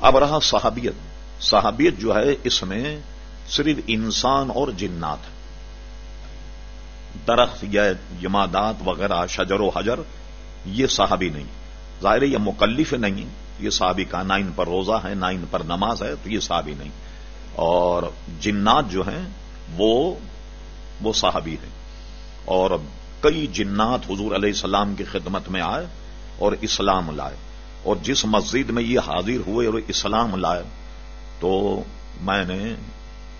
اب رہا صحابیت۔ صحابیت جو ہے اس میں صرف انسان اور جنات۔ ہے درخت یا جمادات وغیرہ، شجر و حجر، یہ صحابی نہیں۔ ظاہر یہ مکلف نہیں، یہ صحابی کا نہ ان پر روزہ ہے نہ ان پر نماز ہے، تو یہ صحابی نہیں۔ اور جنات جو ہیں، وہ وہ صحابی ہیں۔ اور کئی جنات حضور علیہ السلام کی خدمت میں آئے اور اسلام لائے۔ اور جس مسجد میں یہ حاضر ہوئے اور اسلام لائے، تو میں نے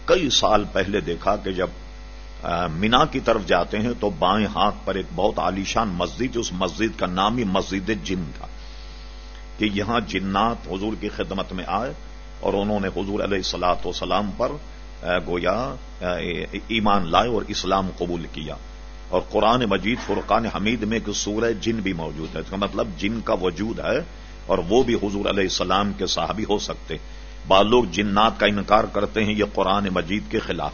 کئی سال پہلے دیکھا کہ جب مینا کی طرف جاتے ہیں تو بائیں ہاتھ پر ایک بہت عالیشان مسجد، اس مسجد کا نام ہی مسجد جن تھا، کہ یہاں جنات حضور کی خدمت میں آئے اور انہوں نے حضور علیہ السلاط وسلام پر گویا ایمان لائے اور اسلام قبول کیا۔ اور قرآن مجید فرقان حمید میں ایک سورہ جن بھی موجود ہے، اس کا مطلب جن کا وجود ہے اور وہ بھی حضور علیہ السلام کے صحابی ہو سکتے بعض لوگ جنات کا انکار کرتے ہیں، یہ قرآن مجید کے خلاف۔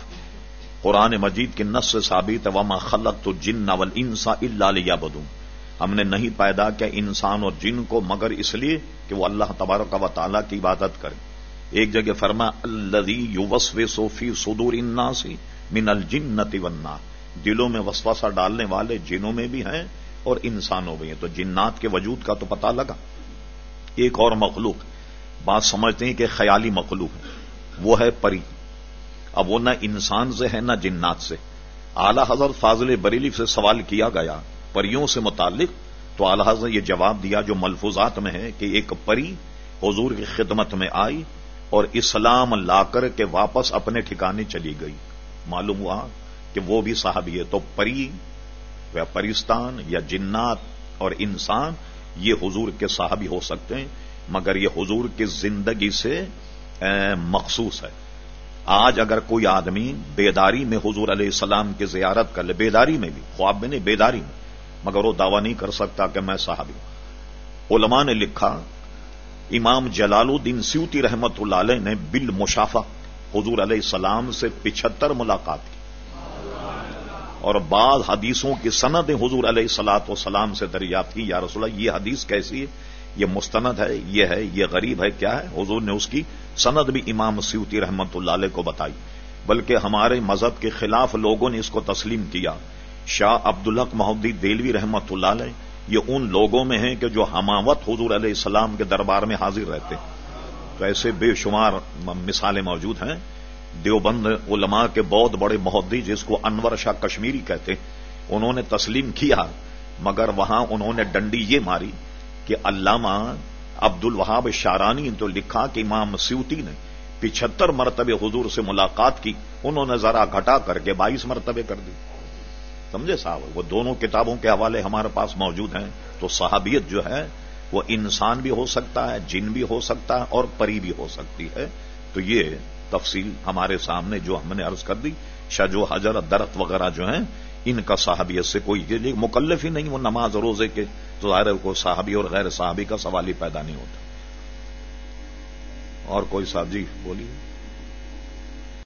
قرآن مجید کی نس ثابت وما خلق تو جن نول انسا اللہ بدوں ہم نے نہیں پیدا کیا انسان اور جن کو، مگر اس لیے کہ وہ اللہ تبارک و تعالیٰ کی عبادت کرے۔ ایک جگہ فرما الدی یو وسو صوفی سدور انا سی من الجنتی وننا دلوں میں وسوسہ ڈالنے والے جنوں میں بھی ہیں اور انسانوں میں ہیں۔ تو جنات کے وجود کا تو پتہ لگا۔ ایک اور مخلوق بات سمجھتے ہیں کہ خیالی مخلوق ہے۔ وہ ہے پری۔ اب وہ نہ انسان سے ہے، نہ جنات سے۔ اعلی حضرت فاضل بریلی سے سوال کیا گیا، پریوں سے متعلق؟ تو اعلی حضرت یہ جواب دیا جو ملفوظات میں ہے کہ ایک پری حضور کی خدمت میں آئی اور اسلام لا کر کے واپس اپنے ٹھکانے چلی گئی۔ معلوم ہوا کہ وہ بھی صحابی ہے۔ تو پری یا پرستان یا جنات اور انسان یہ حضور کے صحابی ہو سکتے ہیں، مگر یہ حضور کی زندگی سے مخصوص ہے۔ آج اگر کوئی آدمی بیداری میں حضور علیہ السلام کی زیارت کر لے، بیداری میں بھی، خواب میں نہیں، بیداری میں، مگر وہ دعویٰ نہیں کر سکتا کہ میں صحابی ہوں۔ علماء نے لکھا، امام جلال الدین سیوتی رحمت اللہ علیہ نے بل مشافہ حضور علیہ السلام سے پچہتر ملاقات کی۔ اور بعض حدیثوں کی سند حضور علیہ سلاط و سلام سے دریافت کی، یا رسول اللہ، یہ حدیث کیسی ہے؟ یہ مستند ہے، یہ ہے، یہ غریب ہے، کیا ہے؟ حضور نے اس کی سند بھی امام سیوتی رحمت اللہ علیہ کو بتائی۔ بلکہ ہمارے مذہب کے خلاف لوگوں نے اس کو تسلیم کیا۔ شاہ عبد الحق محدودی دلوی رحمت اللہ علیہ، یہ ان لوگوں میں ہیں کہ جو ہماوت حضور علیہ السلام کے دربار میں حاضر رہتے تو ایسے بے شمار مثالیں موجود ہیں۔ دیوبند علماء کے بہت بڑے محدی جس کو انور شاہ کشمیری کہتے انہوں نے تسلیم کیا، مگر وہاں انہوں نے ڈنڈی یہ ماری کہ علامہ عبد الوہاب شارانی تو لکھا کہ امام سیوتی نے پچہتر مرتبے حضور سے ملاقات کی، انہوں نے ذرا گھٹا کر کے بائیس مرتبے کر دی۔ سمجھے صاحب، وہ دونوں کتابوں کے حوالے ہمارے پاس موجود ہیں، تو صحابیت جو ہے، وہ انسان بھی ہو سکتا ہے، جن بھی ہو سکتا ہے اور پری بھی ہو سکتی ہے۔ تو یہ تفصیل ہمارے سامنے جو ہم نے عرض کر دی شجو حجر درخت وغیرہ جو ہیں، ان کا صحابیت سے کوئی مکلف ہی نہیں، وہ نماز روزے کے تو ظاہر کو صحابی اور غیر صحابی کا سوال ہی پیدا نہیں ہوتا۔ اور کوئی صاحب جی بولیے۔